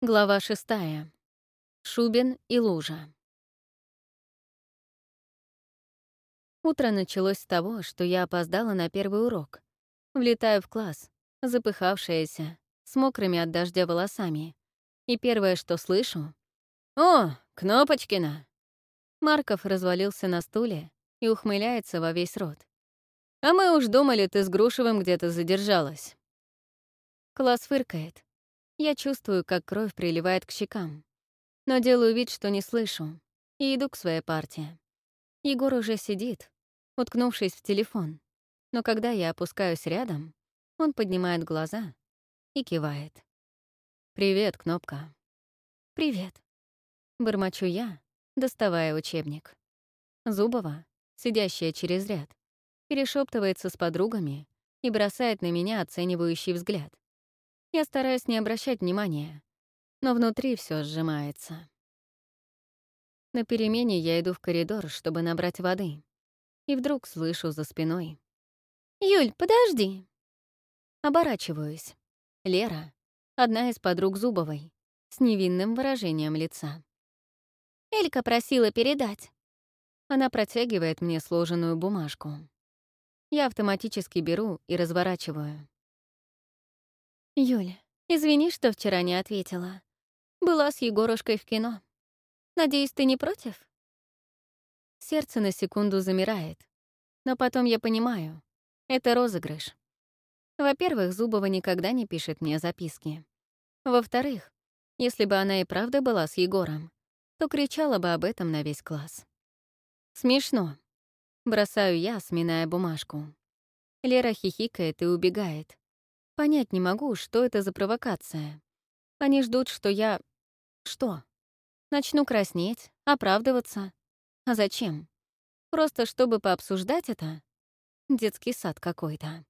Глава шестая. Шубин и лужа. Утро началось с того, что я опоздала на первый урок. Влетаю в класс, запыхавшаяся, с мокрыми от дождя волосами. И первое, что слышу — «О, Кнопочкина!» Марков развалился на стуле и ухмыляется во весь рот. «А мы уж думали, ты с Грушевым где-то задержалась». Класс фыркает. Я чувствую, как кровь приливает к щекам. Но делаю вид, что не слышу, и иду к своей партии. Егор уже сидит, уткнувшись в телефон. Но когда я опускаюсь рядом, он поднимает глаза и кивает. «Привет, Кнопка». «Привет». Бормочу я, доставая учебник. Зубова, сидящая через ряд, перешептывается с подругами и бросает на меня оценивающий взгляд. Я стараюсь не обращать внимания, но внутри все сжимается. На перемене я иду в коридор, чтобы набрать воды, и вдруг слышу за спиной. «Юль, подожди!» Оборачиваюсь. Лера — одна из подруг Зубовой, с невинным выражением лица. Элька просила передать. Она протягивает мне сложенную бумажку. Я автоматически беру и разворачиваю. «Юля, извини, что вчера не ответила. Была с Егорушкой в кино. Надеюсь, ты не против?» Сердце на секунду замирает. Но потом я понимаю, это розыгрыш. Во-первых, Зубова никогда не пишет мне записки. Во-вторых, если бы она и правда была с Егором, то кричала бы об этом на весь класс. Смешно. Бросаю я, сминая бумажку. Лера хихикает и убегает. Понять не могу, что это за провокация. Они ждут, что я... Что? Начну краснеть, оправдываться. А зачем? Просто чтобы пообсуждать это? Детский сад какой-то.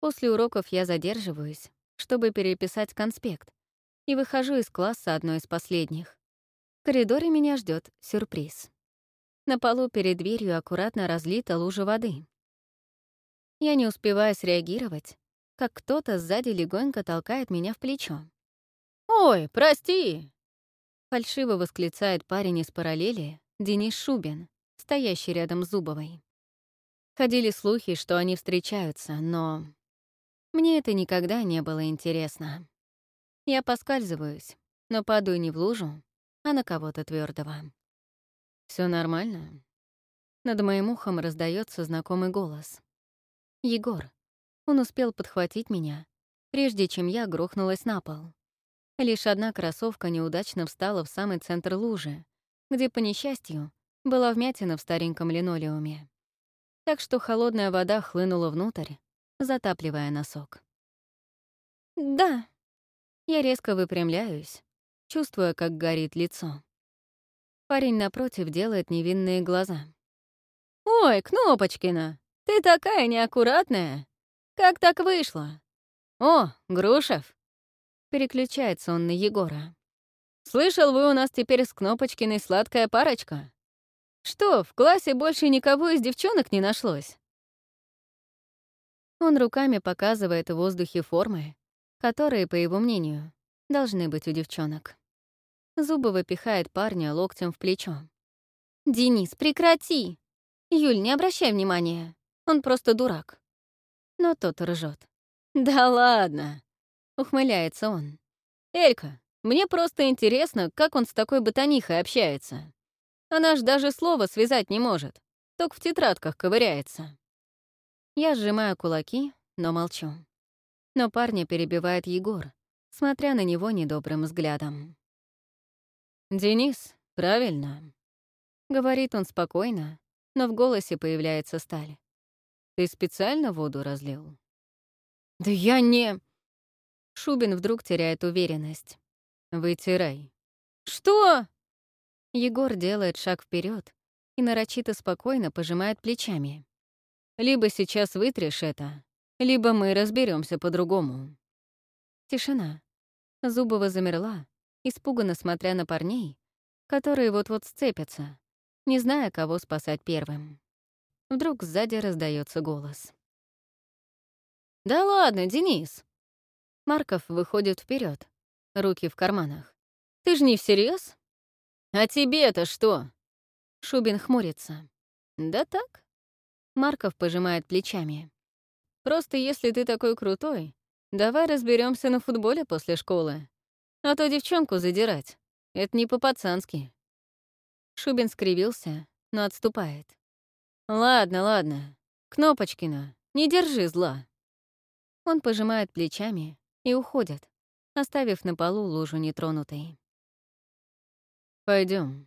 После уроков я задерживаюсь, чтобы переписать конспект, и выхожу из класса одной из последних. В коридоре меня ждет сюрприз. На полу перед дверью аккуратно разлита лужа воды. Я не успеваю среагировать, как кто-то сзади легонько толкает меня в плечо. «Ой, прости!» Фальшиво восклицает парень из параллели, Денис Шубин, стоящий рядом с Зубовой. Ходили слухи, что они встречаются, но... Мне это никогда не было интересно. Я поскальзываюсь, но падаю не в лужу, а на кого-то твердого. Все нормально?» Над моим ухом раздается знакомый голос. Егор. Он успел подхватить меня, прежде чем я грохнулась на пол. Лишь одна кроссовка неудачно встала в самый центр лужи, где, по несчастью, была вмятина в стареньком линолеуме. Так что холодная вода хлынула внутрь, затапливая носок. «Да». Я резко выпрямляюсь, чувствуя, как горит лицо. Парень напротив делает невинные глаза. «Ой, Кнопочкина, ты такая неаккуратная! Как так вышло? О, Грушев!» Переключается он на Егора. «Слышал, вы у нас теперь с Кнопочкиной сладкая парочка? Что, в классе больше никого из девчонок не нашлось?» Он руками показывает в воздухе формы, которые, по его мнению, должны быть у девчонок. Зубы выпихает парня локтем в плечо. «Денис, прекрати! Юль, не обращай внимания. Он просто дурак. Но тот ржет. «Да ладно!» — ухмыляется он. «Элька, мне просто интересно, как он с такой ботанихой общается. Она ж даже слова связать не может, только в тетрадках ковыряется». Я сжимаю кулаки, но молчу. Но парня перебивает Егор, смотря на него недобрым взглядом. «Денис, правильно», — говорит он спокойно, но в голосе появляется сталь. Ты специально воду разлил? Да я не... Шубин вдруг теряет уверенность. Вытирай. Что? Егор делает шаг вперед и нарочито спокойно пожимает плечами. Либо сейчас вытрешь это, либо мы разберемся по-другому. Тишина. Зубова замерла, испуганно смотря на парней, которые вот-вот сцепятся, не зная, кого спасать первым. Вдруг сзади раздается голос. «Да ладно, Денис!» Марков выходит вперед, руки в карманах. «Ты же не всерьез? «А тебе-то что?» Шубин хмурится. «Да так». Марков пожимает плечами. «Просто если ты такой крутой, давай разберемся на футболе после школы. А то девчонку задирать. Это не по-пацански». Шубин скривился, но отступает. «Ладно, ладно. Кнопочкина, не держи зла». Он пожимает плечами и уходит, оставив на полу лужу нетронутой. Пойдем.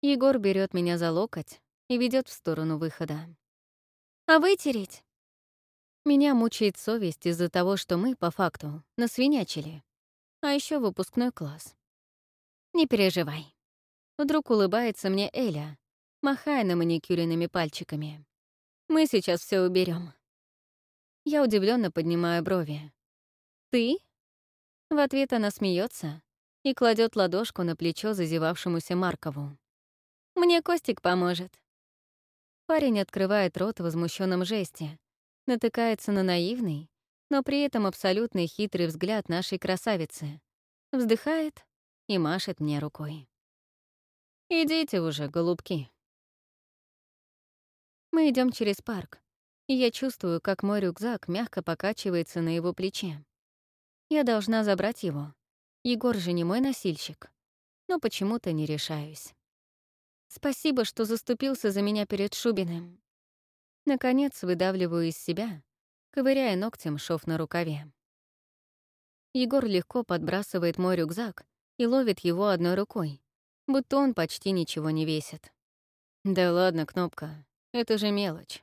Егор берет меня за локоть и ведет в сторону выхода. «А вытереть?» Меня мучает совесть из-за того, что мы, по факту, насвинячили. А еще выпускной класс. «Не переживай». Вдруг улыбается мне Эля, махая на маникюренными пальчиками. «Мы сейчас все уберем. Я удивленно поднимаю брови. «Ты?» В ответ она смеется и кладет ладошку на плечо зазевавшемуся Маркову. «Мне Костик поможет». Парень открывает рот в возмущенном жесте, натыкается на наивный, но при этом абсолютно хитрый взгляд нашей красавицы, вздыхает и машет мне рукой. «Идите уже, голубки». Мы идем через парк, и я чувствую, как мой рюкзак мягко покачивается на его плече. Я должна забрать его. Егор же не мой носильщик. Но почему-то не решаюсь. Спасибо, что заступился за меня перед Шубиным. Наконец выдавливаю из себя, ковыряя ногтем шов на рукаве. Егор легко подбрасывает мой рюкзак и ловит его одной рукой, будто он почти ничего не весит. Да ладно, Кнопка, это же мелочь.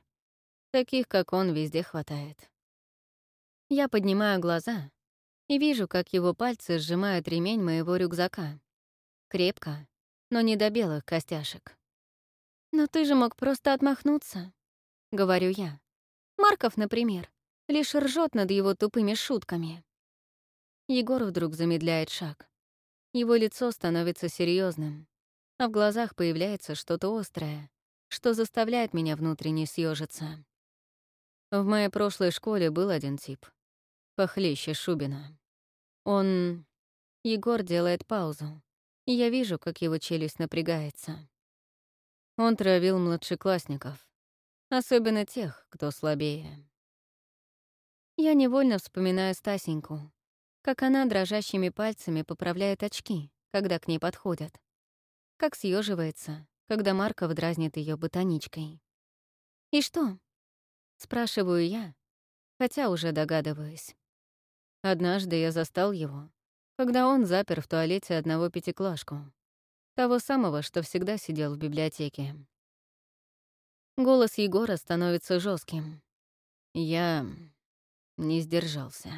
Таких, как он, везде хватает. Я поднимаю глаза и вижу, как его пальцы сжимают ремень моего рюкзака. Крепко, но не до белых костяшек. «Но ты же мог просто отмахнуться», — говорю я. Марков, например, лишь ржет над его тупыми шутками. Егор вдруг замедляет шаг. Его лицо становится серьезным, а в глазах появляется что-то острое, что заставляет меня внутренне съежиться. В моей прошлой школе был один тип. Похлеще Шубина. Он... Егор делает паузу, и я вижу, как его челюсть напрягается. Он травил младшеклассников, особенно тех, кто слабее. Я невольно вспоминаю Стасеньку, как она дрожащими пальцами поправляет очки, когда к ней подходят, как съеживается, когда Марков дразнит ее ботаничкой. «И что?» — спрашиваю я, хотя уже догадываюсь. Однажды я застал его, когда он запер в туалете одного пятиклашку, того самого, что всегда сидел в библиотеке. Голос Егора становится жестким. Я не сдержался.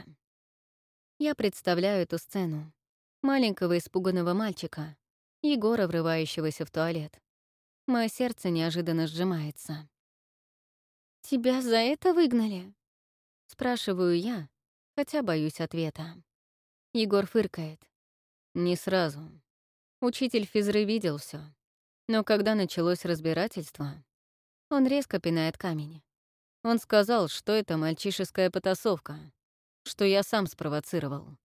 Я представляю эту сцену. Маленького испуганного мальчика, Егора, врывающегося в туалет. Мое сердце неожиданно сжимается. «Тебя за это выгнали?» Спрашиваю я, хотя боюсь ответа. Егор фыркает. Не сразу. Учитель физры видел все, Но когда началось разбирательство, он резко пинает камень. Он сказал, что это мальчишеская потасовка, что я сам спровоцировал.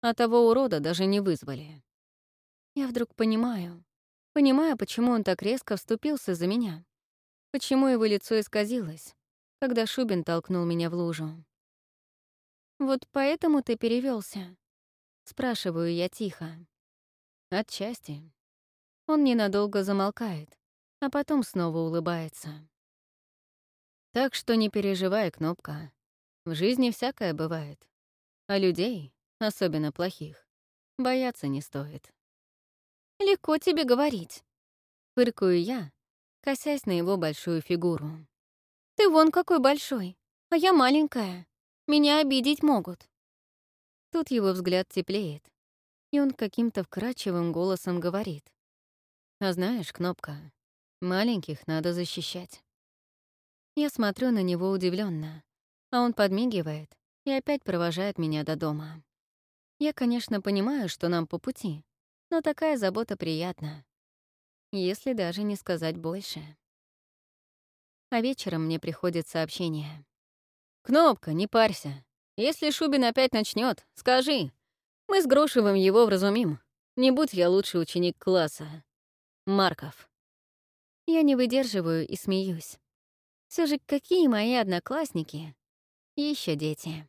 А того урода даже не вызвали. Я вдруг понимаю, понимаю, почему он так резко вступился за меня. Почему его лицо исказилось, когда Шубин толкнул меня в лужу. «Вот поэтому ты перевелся? спрашиваю я тихо. Отчасти. Он ненадолго замолкает, а потом снова улыбается. Так что не переживай, Кнопка. В жизни всякое бывает. А людей, особенно плохих, бояться не стоит. «Легко тебе говорить», — фыркаю я, косясь на его большую фигуру. «Ты вон какой большой, а я маленькая. Меня обидеть могут». Тут его взгляд теплеет, и он каким-то вкрадчивым голосом говорит. «А знаешь, Кнопка, маленьких надо защищать». Я смотрю на него удивленно, а он подмигивает и опять провожает меня до дома. Я, конечно, понимаю, что нам по пути, но такая забота приятна. Если даже не сказать больше. А вечером мне приходит сообщение. «Кнопка, не парься. Если Шубин опять начнет, скажи. Мы с Грошевым его вразумим. Не будь я лучший ученик класса. Марков. Я не выдерживаю и смеюсь. Все же какие мои одноклассники? Еще дети.